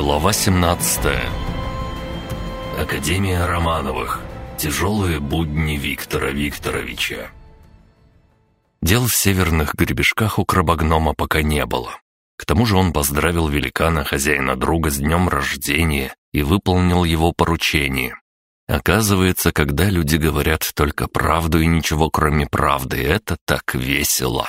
Глава 17 Академия Романовых. Тяжелые будни Виктора Викторовича. Дел в северных гребешках у крабогнома пока не было. К тому же он поздравил великана, хозяина друга, с днем рождения и выполнил его поручение. Оказывается, когда люди говорят только правду и ничего кроме правды, это так весело.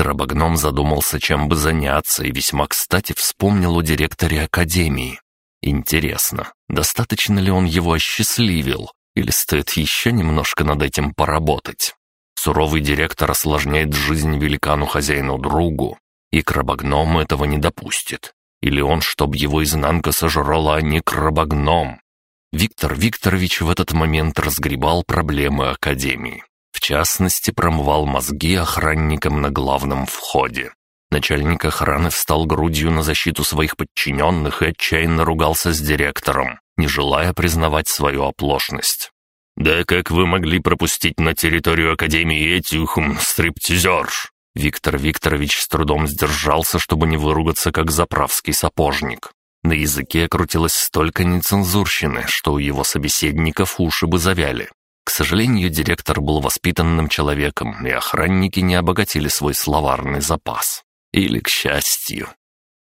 Крабогном задумался, чем бы заняться, и весьма кстати вспомнил у директора академии. Интересно, достаточно ли он его осчастливил, или стоит еще немножко над этим поработать? Суровый директор осложняет жизнь великану-хозяину-другу, и крабогном этого не допустит. Или он, чтоб его изнанка сожрала, а не крабогном. Виктор Викторович в этот момент разгребал проблемы Академии. В частности, промывал мозги охранникам на главном входе. Начальник охраны встал грудью на защиту своих подчиненных и отчаянно ругался с директором, не желая признавать свою оплошность. «Да как вы могли пропустить на территорию Академии этих стриптизерш?» Виктор Викторович с трудом сдержался, чтобы не выругаться, как заправский сапожник. На языке крутилось столько нецензурщины, что у его собеседников уши бы завяли. К сожалению, директор был воспитанным человеком, и охранники не обогатили свой словарный запас. Или к счастью.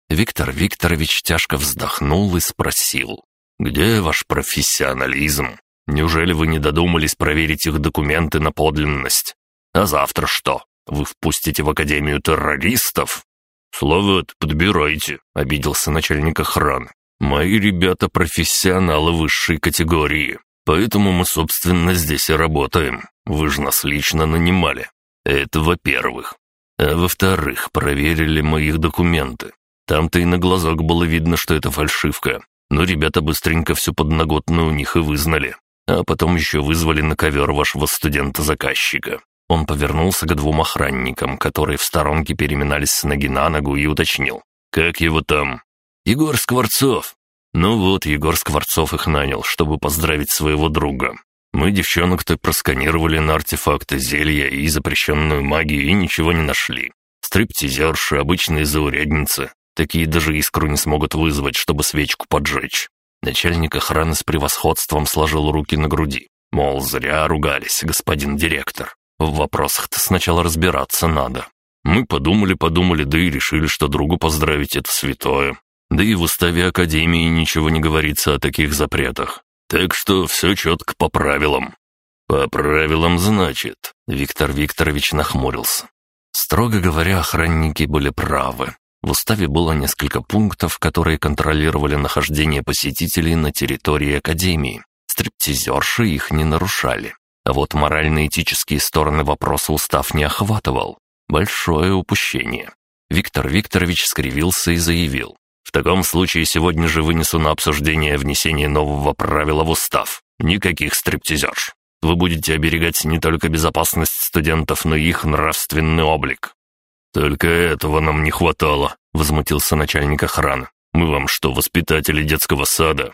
Виктор Викторович тяжко вздохнул и спросил. «Где ваш профессионализм? Неужели вы не додумались проверить их документы на подлинность? А завтра что? Вы впустите в Академию террористов?» «Слово подбирайте», — обиделся начальник охраны. «Мои ребята профессионалы высшей категории. Поэтому мы, собственно, здесь и работаем. Вы же нас лично нанимали. Это во-первых. А во-вторых, проверили моих документы. Там-то и на глазок было видно, что это фальшивка. Но ребята быстренько всю подноготную у них и вызнали. А потом еще вызвали на ковер вашего студента-заказчика. Он повернулся к двум охранникам, которые в сторонке переминались с ноги на ногу и уточнил. «Как его там?» «Егор Скворцов. Ну вот, Егор Скворцов их нанял, чтобы поздравить своего друга. Мы девчонок-то просканировали на артефакты зелья и запрещенную магию и ничего не нашли. Стриптизерши, обычные заурядницы. Такие даже искру не смогут вызвать, чтобы свечку поджечь. Начальник охраны с превосходством сложил руки на груди. Мол, зря ругались, господин директор. В вопросах-то сначала разбираться надо. Мы подумали-подумали, да и решили, что другу поздравить это святое. Да и в уставе Академии ничего не говорится о таких запретах. Так что все четко по правилам». «По правилам, значит», — Виктор Викторович нахмурился. Строго говоря, охранники были правы. В уставе было несколько пунктов, которые контролировали нахождение посетителей на территории Академии. Стриптизерши их не нарушали. А вот морально-этические стороны вопроса устав не охватывал. Большое упущение. Виктор Викторович скривился и заявил. В таком случае сегодня же вынесу на обсуждение внесение нового правила в устав. Никаких стриптизерш. Вы будете оберегать не только безопасность студентов, но и их нравственный облик». «Только этого нам не хватало», — возмутился начальник охраны. «Мы вам что, воспитатели детского сада?»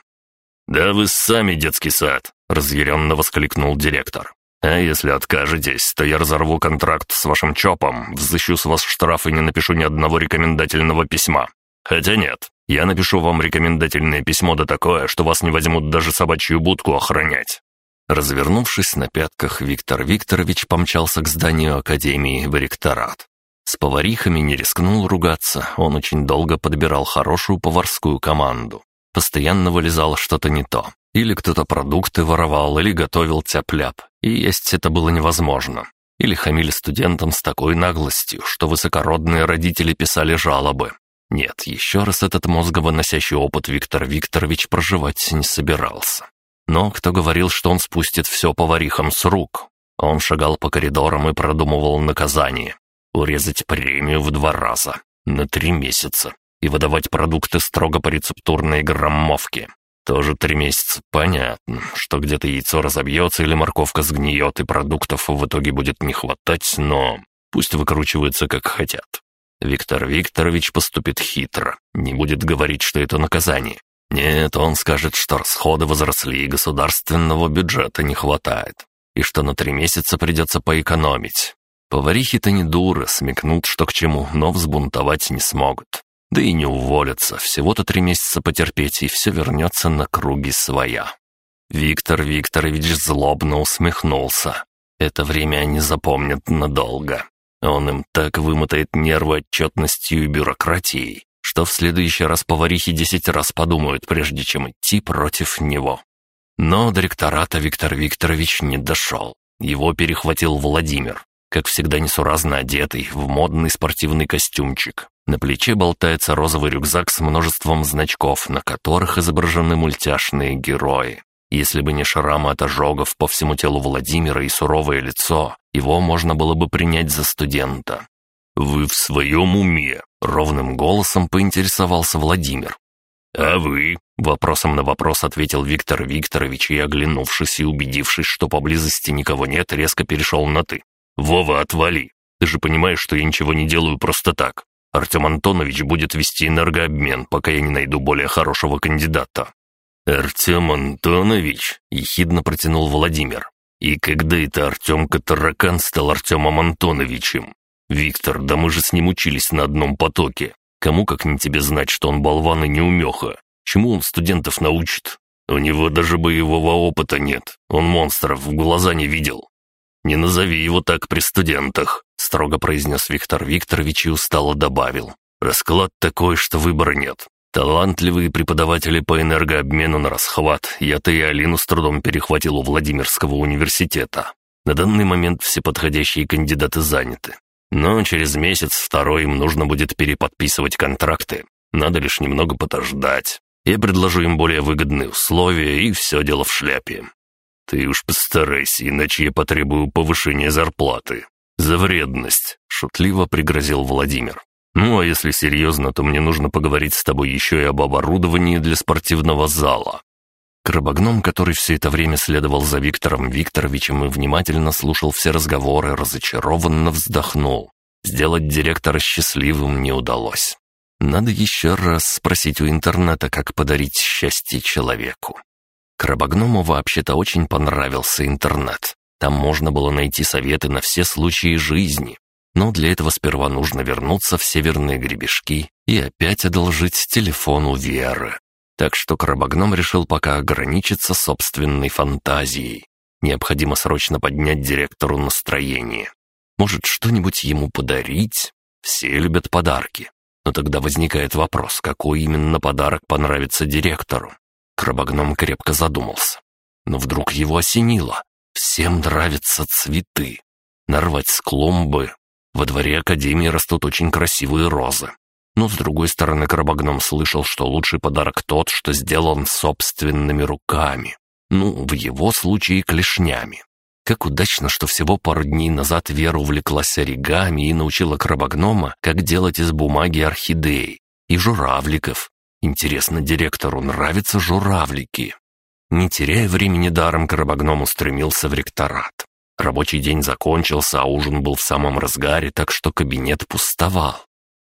«Да вы сами детский сад», — разъяренно воскликнул директор. «А если откажетесь, то я разорву контракт с вашим ЧОПом, взыщу с вас штраф и не напишу ни одного рекомендательного письма. Хотя нет, я напишу вам рекомендательное письмо да такое, что вас не возьмут даже собачью будку охранять». Развернувшись на пятках, Виктор Викторович помчался к зданию Академии в ректорат. С поварихами не рискнул ругаться, он очень долго подбирал хорошую поварскую команду. Постоянно вылезало что-то не то. Или кто-то продукты воровал, или готовил тяп-ляп, и есть это было невозможно. Или хамили студентам с такой наглостью, что высокородные родители писали жалобы. Нет, еще раз этот мозговоносящий опыт Виктор Викторович проживать не собирался. Но кто говорил, что он спустит все поварихам с рук? Он шагал по коридорам и продумывал наказание. Урезать премию в два раза, на три месяца, и выдавать продукты строго по рецептурной граммовке. Тоже три месяца. Понятно, что где-то яйцо разобьется или морковка сгниет, и продуктов в итоге будет не хватать, но пусть выкручиваются как хотят. Виктор Викторович поступит хитро, не будет говорить, что это наказание. Нет, он скажет, что расходы возросли и государственного бюджета не хватает, и что на три месяца придется поэкономить. Поварихи-то не дуры, смекнут, что к чему, но взбунтовать не смогут. Да и не уволятся, всего-то три месяца потерпеть, и все вернется на круги своя. Виктор Викторович злобно усмехнулся. Это время они запомнят надолго. Он им так вымотает нервы отчетностью и бюрократией, что в следующий раз поварихи десять раз подумают, прежде чем идти против него. Но до ректората Виктор Викторович не дошел. Его перехватил Владимир, как всегда несуразно одетый, в модный спортивный костюмчик. На плече болтается розовый рюкзак с множеством значков, на которых изображены мультяшные герои. Если бы не шрамы от ожогов по всему телу Владимира и суровое лицо, его можно было бы принять за студента. «Вы в своем уме?» — ровным голосом поинтересовался Владимир. «А вы?» — вопросом на вопрос ответил Виктор Викторович и, оглянувшись и убедившись, что поблизости никого нет, резко перешел на «ты». «Вова, отвали! Ты же понимаешь, что я ничего не делаю просто так. Артем Антонович будет вести энергообмен, пока я не найду более хорошего кандидата». «Артем Антонович?» — ехидно протянул Владимир. «И когда это Артемка-таракан стал Артемом Антоновичем? «Виктор, да мы же с ним учились на одном потоке. Кому как не тебе знать, что он болван и неумеха? Чему он студентов научит? У него даже боевого опыта нет. Он монстров в глаза не видел. Не назови его так при студентах», — строго произнес Виктор Викторович и устало добавил. «Расклад такой, что выбора нет. Талантливые преподаватели по энергообмену на расхват. Я-то и Алину с трудом перехватил у Владимирского университета. На данный момент все подходящие кандидаты заняты. Но через месяц-второй им нужно будет переподписывать контракты. Надо лишь немного подождать. Я предложу им более выгодные условия, и все дело в шляпе. Ты уж постарайся, иначе я потребую повышения зарплаты. За вредность, шутливо пригрозил Владимир. Ну а если серьезно, то мне нужно поговорить с тобой еще и об оборудовании для спортивного зала. Крабогном, который все это время следовал за Виктором Викторовичем и внимательно слушал все разговоры, разочарованно вздохнул. Сделать директора счастливым не удалось. Надо еще раз спросить у интернета, как подарить счастье человеку. Крабогному вообще-то очень понравился интернет. Там можно было найти советы на все случаи жизни. Но для этого сперва нужно вернуться в северные гребешки и опять одолжить телефон у Веры. Так что крабогном решил пока ограничиться собственной фантазией. Необходимо срочно поднять директору настроение. Может, что-нибудь ему подарить? Все любят подарки. Но тогда возникает вопрос, какой именно подарок понравится директору. Крабогном крепко задумался. Но вдруг его осенило. Всем нравятся цветы. Нарвать с клумбы. Во дворе Академии растут очень красивые розы. Но, с другой стороны, Крабогном слышал, что лучший подарок тот, что сделан собственными руками. Ну, в его случае клешнями. Как удачно, что всего пару дней назад Вера увлеклась оригами и научила крабогнома, как делать из бумаги орхидеи и журавликов. Интересно, директору нравятся журавлики? Не теряя времени даром, крабогном устремился в ректорат. Рабочий день закончился, а ужин был в самом разгаре, так что кабинет пустовал.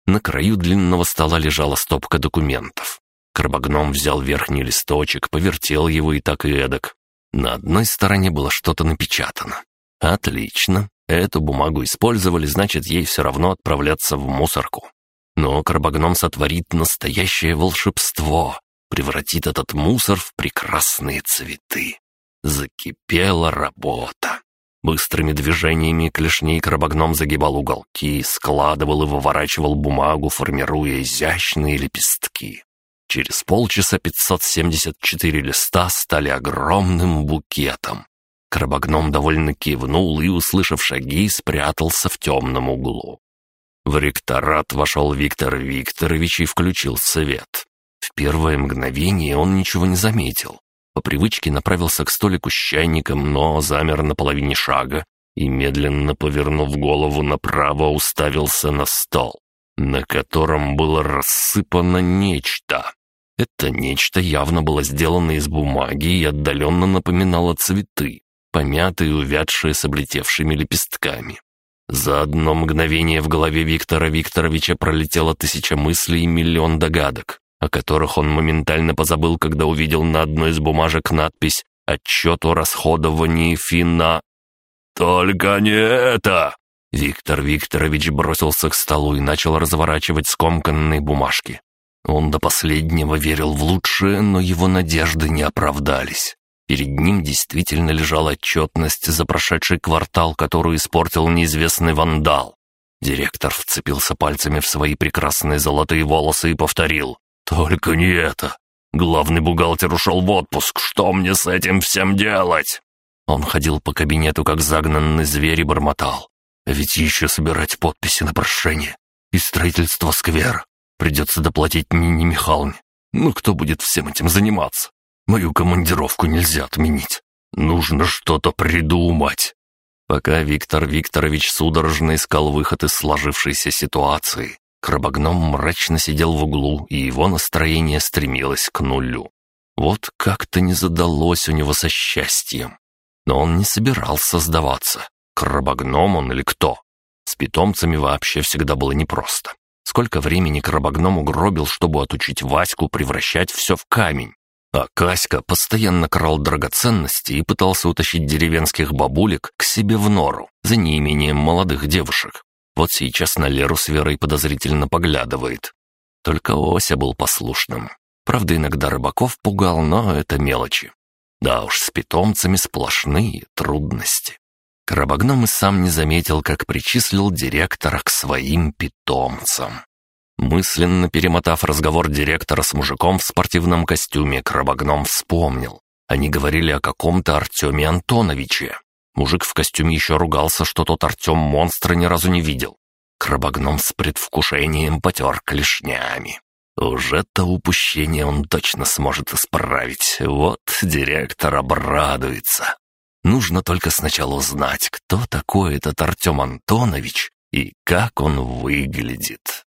На краю длинного стола лежала стопка документов. Крабогном взял верхний листочек, повертел его и так и эдак. На одной стороне было что-то напечатано. Отлично. Эту бумагу использовали, значит, ей все равно отправляться в мусорку. Но крабогном сотворит настоящее волшебство, превратит этот мусор в прекрасные цветы. Закипела работа. Быстрыми движениями клешней крабогном загибал уголки, складывал и выворачивал бумагу, формируя изящные лепестки. Через полчаса 574 листа стали огромным букетом. Крабогном довольно кивнул и, услышав шаги, спрятался в темном углу. В ректорат вошел Виктор Викторович и включил свет. В первое мгновение он ничего не заметил. По привычке направился к столику с чайником, но замер на половине шага и, медленно повернув голову направо, уставился на стол, на котором было рассыпано нечто. Это нечто явно было сделано из бумаги и отдаленно напоминало цветы, помятые и увядшие с облетевшими лепестками. За одно мгновение в голове Виктора Викторовича пролетело тысяча мыслей и миллион догадок о которых он моментально позабыл, когда увидел на одной из бумажек надпись «Отчет о расходовании фина». «Только не это!» Виктор Викторович бросился к столу и начал разворачивать скомканные бумажки. Он до последнего верил в лучшее, но его надежды не оправдались. Перед ним действительно лежала отчетность за прошедший квартал, которую испортил неизвестный вандал. Директор вцепился пальцами в свои прекрасные золотые волосы и повторил. «Только не это! Главный бухгалтер ушел в отпуск. Что мне с этим всем делать?» Он ходил по кабинету, как загнанный зверь, и бормотал. «Ведь еще собирать подписи на прошение. И строительство сквера. Придется доплатить Нине Михайловне. Ну кто будет всем этим заниматься? Мою командировку нельзя отменить. Нужно что-то придумать». Пока Виктор Викторович судорожно искал выход из сложившейся ситуации, Крабогном мрачно сидел в углу, и его настроение стремилось к нулю. Вот как-то не задалось у него со счастьем. Но он не собирался сдаваться. Крабогном он или кто? С питомцами вообще всегда было непросто. Сколько времени крабогном угробил, чтобы отучить Ваську превращать все в камень. А Каська постоянно крал драгоценности и пытался утащить деревенских бабулек к себе в нору, за неимением молодых девушек. Вот сейчас на Леру с Верой подозрительно поглядывает. Только Ося был послушным. Правда, иногда рыбаков пугал, но это мелочи. Да уж, с питомцами сплошные трудности. Крабогном и сам не заметил, как причислил директора к своим питомцам. Мысленно перемотав разговор директора с мужиком в спортивном костюме, Крабогном вспомнил. Они говорили о каком-то Артеме Антоновиче. Мужик в костюме еще ругался, что тот Артем монстра ни разу не видел. Крабогном с предвкушением потер клешнями. Уже-то упущение он точно сможет исправить. Вот директор обрадуется. Нужно только сначала узнать, кто такой этот Артем Антонович и как он выглядит.